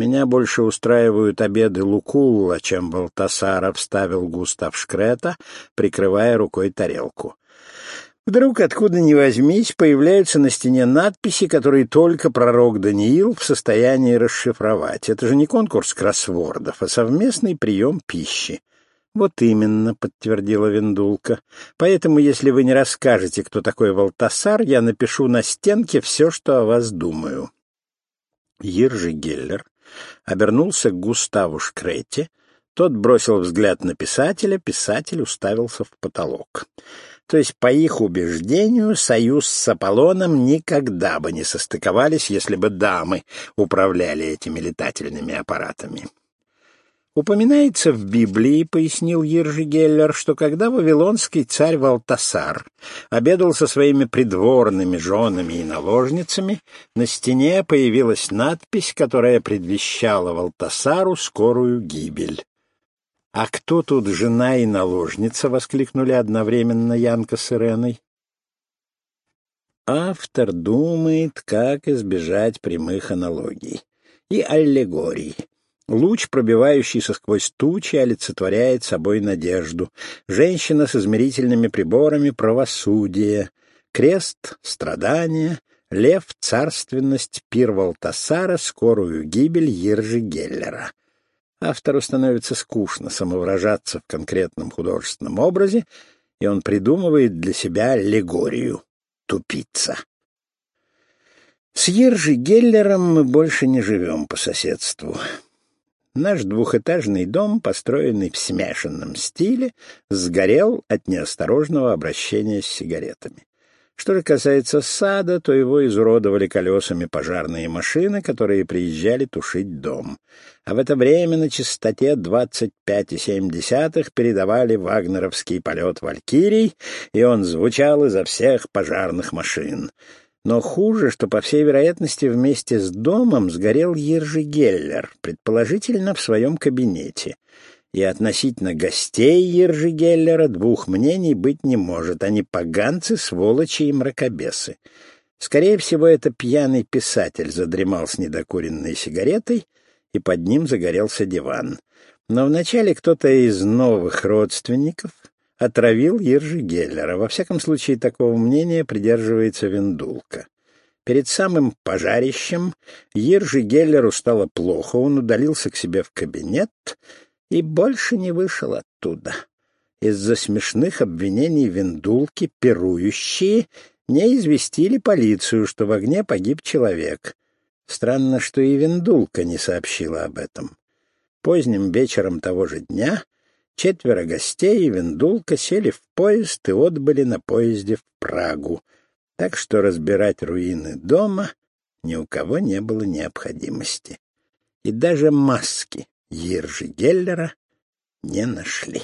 Меня больше устраивают обеды Лукулла, чем Балтасара, — вставил Густав Шкрета, прикрывая рукой тарелку. Вдруг, откуда ни возьмись, появляются на стене надписи, которые только пророк Даниил в состоянии расшифровать. Это же не конкурс кроссвордов, а совместный прием пищи. «Вот именно», — подтвердила Виндулка. «Поэтому, если вы не расскажете, кто такой Валтасар, я напишу на стенке все, что о вас думаю». Иржи Геллер обернулся к Густаву Шкретте. Тот бросил взгляд на писателя, писатель уставился в потолок. То есть, по их убеждению, союз с Аполлоном никогда бы не состыковались, если бы дамы управляли этими летательными аппаратами. Упоминается в Библии, пояснил Ержи Геллер, что когда вавилонский царь Валтасар обедал со своими придворными женами и наложницами, на стене появилась надпись, которая предвещала Валтасару скорую гибель. «А кто тут жена и наложница?» — воскликнули одновременно Янка с Иреной. Автор думает, как избежать прямых аналогий и аллегорий. Луч, пробивающийся сквозь тучи, олицетворяет собой надежду. Женщина с измерительными приборами — правосудие. Крест — страдание. Лев — царственность. Пир Валтасара — скорую гибель Ержи Геллера. Автору становится скучно самовыражаться в конкретном художественном образе, и он придумывает для себя аллегорию — тупица. С Ержи Геллером мы больше не живем по соседству. Наш двухэтажный дом, построенный в смешанном стиле, сгорел от неосторожного обращения с сигаретами. Что же касается сада, то его изуродовали колесами пожарные машины, которые приезжали тушить дом. А в это время на частоте 25,7 передавали вагнеровский полет «Валькирий», и он звучал изо всех пожарных машин. Но хуже, что, по всей вероятности, вместе с домом сгорел Ержи Геллер, предположительно, в своем кабинете — и относительно гостей Ержигеллера двух мнений быть не может. Они поганцы, сволочи и мракобесы. Скорее всего, это пьяный писатель задремал с недокуренной сигаретой, и под ним загорелся диван. Но вначале кто-то из новых родственников отравил Ержигеллера. Во всяком случае, такого мнения придерживается Виндулка. Перед самым пожарищем Ержи Геллеру стало плохо, он удалился к себе в кабинет и больше не вышел оттуда. Из-за смешных обвинений виндулки пирующие не известили полицию, что в огне погиб человек. Странно, что и виндулка не сообщила об этом. Поздним вечером того же дня четверо гостей и виндулка сели в поезд и отбыли на поезде в Прагу, так что разбирать руины дома ни у кого не было необходимости. И даже маски Ержи Геллера не нашли.